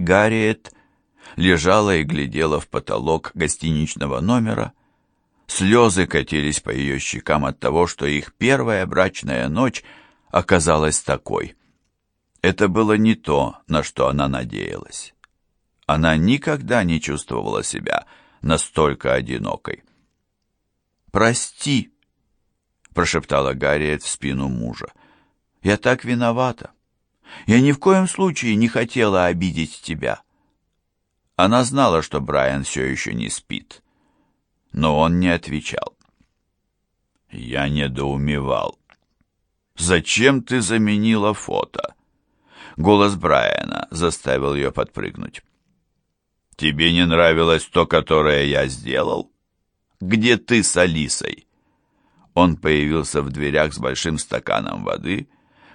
Гарриет лежала и глядела в потолок гостиничного номера. Слезы катились по ее щекам от того, что их первая брачная ночь оказалась такой. Это было не то, на что она надеялась. Она никогда не чувствовала себя настолько одинокой. «Прости», — прошептала Гарриет в спину мужа. «Я так виновата. Я ни в коем случае не хотела обидеть тебя». Она знала, что Брайан все еще не спит, но он не отвечал. Я недоумевал. «Зачем ты заменила фото?» Голос Брайана заставил ее подпрыгнуть. «Тебе не нравилось то, которое я сделал? Где ты с Алисой?» Он появился в дверях с большим стаканом воды,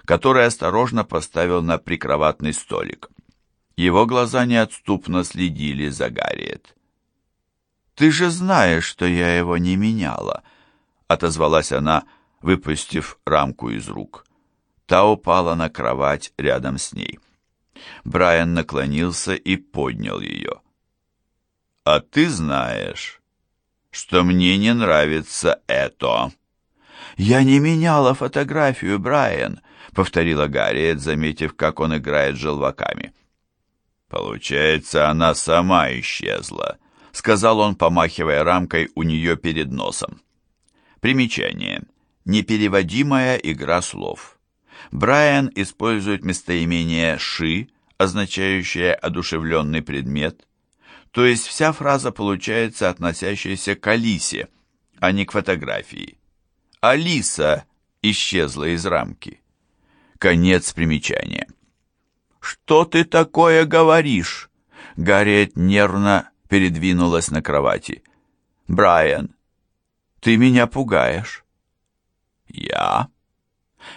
который осторожно поставил на прикроватный столик. Его глаза неотступно следили за Гарриет. «Ты же знаешь, что я его не меняла», — отозвалась она, выпустив рамку из рук. Та упала на кровать рядом с ней. Брайан наклонился и поднял ее. «А ты знаешь, что мне не нравится это». «Я не меняла фотографию, Брайан», — повторила Гарриет, заметив, как он играет желваками. «Получается, она сама исчезла», — сказал он, помахивая рамкой у нее перед носом. Примечание. Непереводимая игра слов. Брайан использует местоимение «ши», означающее одушевленный предмет, то есть вся фраза получается относящаяся к Алисе, а не к фотографии. Алиса исчезла из рамки. Конец примечания. «Что ты такое говоришь?» Гарриет нервно передвинулась на кровати. «Брайан, ты меня пугаешь». «Я?»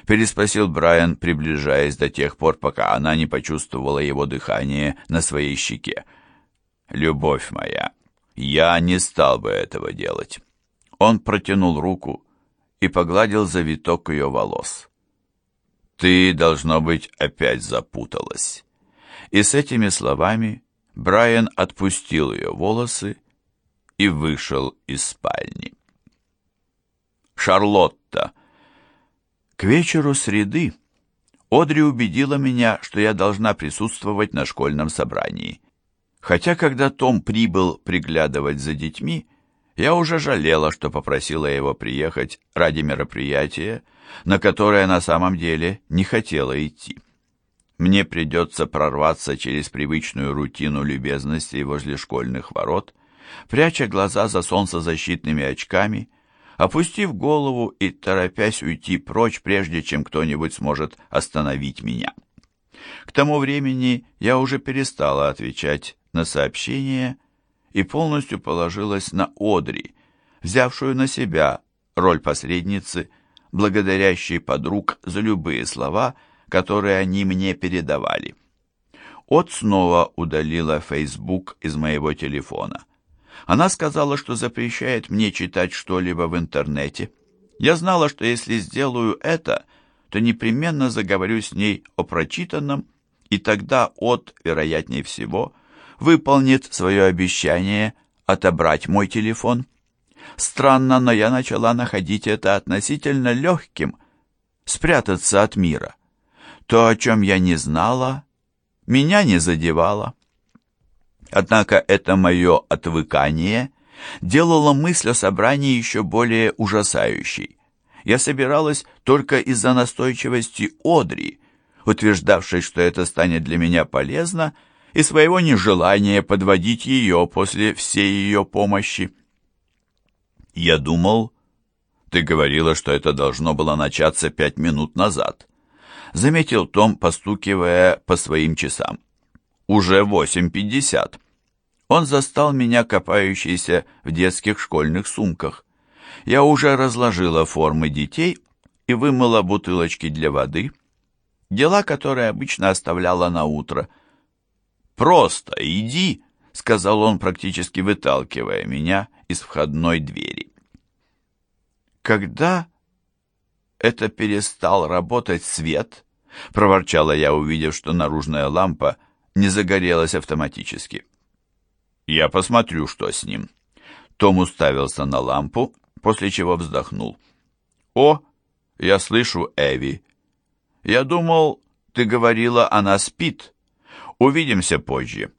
переспросил Брайан, приближаясь до тех пор, пока она не почувствовала его дыхание на своей щеке. «Любовь моя, я не стал бы этого делать». Он протянул руку и погладил завиток ее волос. «Ты, должно быть, опять запуталась». И с этими словами Брайан отпустил ее волосы и вышел из спальни. Шарлотта. К вечеру среды Одри убедила меня, что я должна присутствовать на школьном собрании. Хотя, когда Том прибыл приглядывать за детьми, я уже жалела, что попросила его приехать ради мероприятия, на которое на самом деле не хотела идти. Мне придется прорваться через привычную рутину любезностей возле школьных ворот, пряча глаза за солнцезащитными очками, опустив голову и торопясь уйти прочь, прежде чем кто-нибудь сможет остановить меня. К тому времени я уже перестала отвечать на сообщения и полностью положилась на Одри, взявшую на себя роль посредницы благодарящей подруг за любые слова, которые они мне передавали. От снова удалила Facebook из моего телефона. Она сказала, что запрещает мне читать что-либо в интернете. Я знала, что если сделаю это, то непременно заговорю с ней о прочитанном, и тогда От, вероятнее всего, выполнит свое обещание отобрать мой телефон. Странно, но я начала находить это относительно легким, спрятаться от мира. То, о чем я не знала, меня не задевало. Однако это мое отвыкание делало мысль о собрании еще более ужасающей. Я собиралась только из-за настойчивости Одри, утверждавшей, что это станет для меня полезно, и своего нежелания подводить ее после всей ее помощи. «Я думал, ты говорила, что это должно было начаться пять минут назад», заметил Том, постукивая по своим часам. «Уже восемь пятьдесят». Он застал меня копающейся в детских школьных сумках. Я уже разложила формы детей и вымыла бутылочки для воды, дела, которые обычно оставляла на утро. «Просто иди», — сказал он, практически выталкивая меня из входной двери. «Когда это перестал работать свет?» — проворчала я, увидев, что наружная лампа не загорелось автоматически. «Я посмотрю, что с ним». Том уставился на лампу, после чего вздохнул. «О, я слышу Эви. Я думал, ты говорила, она спит. Увидимся позже».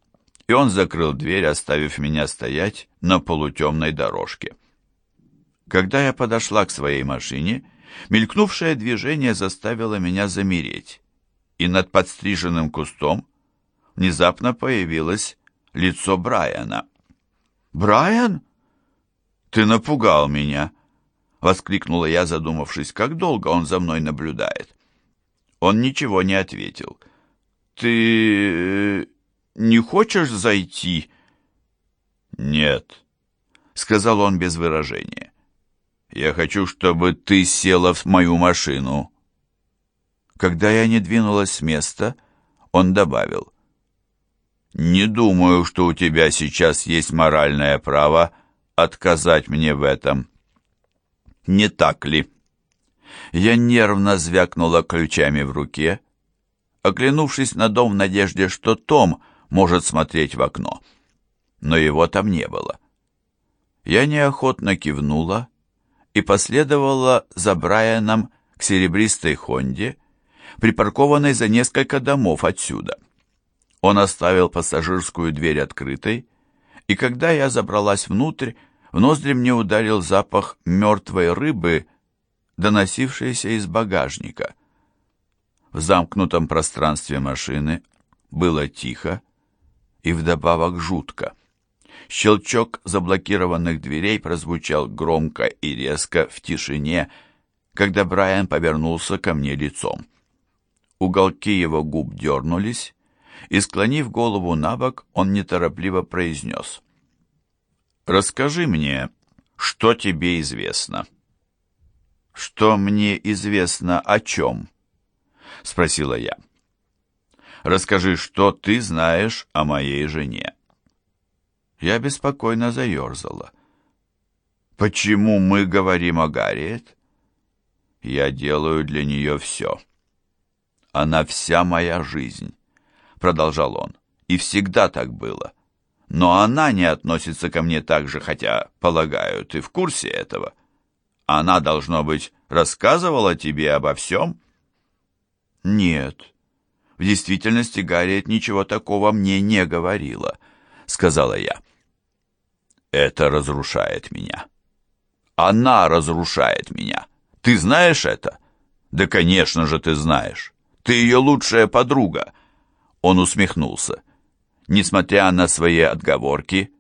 И он закрыл дверь, оставив меня стоять на полутемной дорожке. Когда я подошла к своей машине, мелькнувшее движение заставило меня замереть, и над подстриженным кустом внезапно появилось лицо Брайана. «Брайан? Ты напугал меня!» — воскликнула я, задумавшись, как долго он за мной наблюдает. Он ничего не ответил. «Ты не хочешь зайти?» «Нет», — сказал он без выражения. Я хочу, чтобы ты села в мою машину». Когда я не двинулась с места, он добавил. «Не думаю, что у тебя сейчас есть моральное право отказать мне в этом». «Не так ли?» Я нервно звякнула ключами в руке, оглянувшись на дом в надежде, что Том может смотреть в окно. Но его там не было. Я неохотно кивнула, и последовала за Брайаном к серебристой Хонде, припаркованной за несколько домов отсюда. Он оставил пассажирскую дверь открытой, и когда я забралась внутрь, в ноздри мне ударил запах мертвой рыбы, доносившийся из багажника. В замкнутом пространстве машины было тихо и вдобавок жутко. Щелчок заблокированных дверей прозвучал громко и резко в тишине, когда Брайан повернулся ко мне лицом. Уголки его губ дернулись, и, склонив голову на бок, он неторопливо произнес. «Расскажи мне, что тебе известно?» «Что мне известно о чем?» — спросила я. «Расскажи, что ты знаешь о моей жене». Я беспокойно заерзала. «Почему мы говорим о Гарриет?» «Я делаю для нее все. Она вся моя жизнь», — продолжал он. «И всегда так было. Но она не относится ко мне так же, хотя, полагаю, ты в курсе этого. Она, должно быть, рассказывала тебе обо всем?» «Нет. В действительности Гарриет ничего такого мне не говорила», — сказала я. Это разрушает меня. Она разрушает меня. Ты знаешь это? Да, конечно же, ты знаешь. Ты ее лучшая подруга. Он усмехнулся. Несмотря на свои отговорки,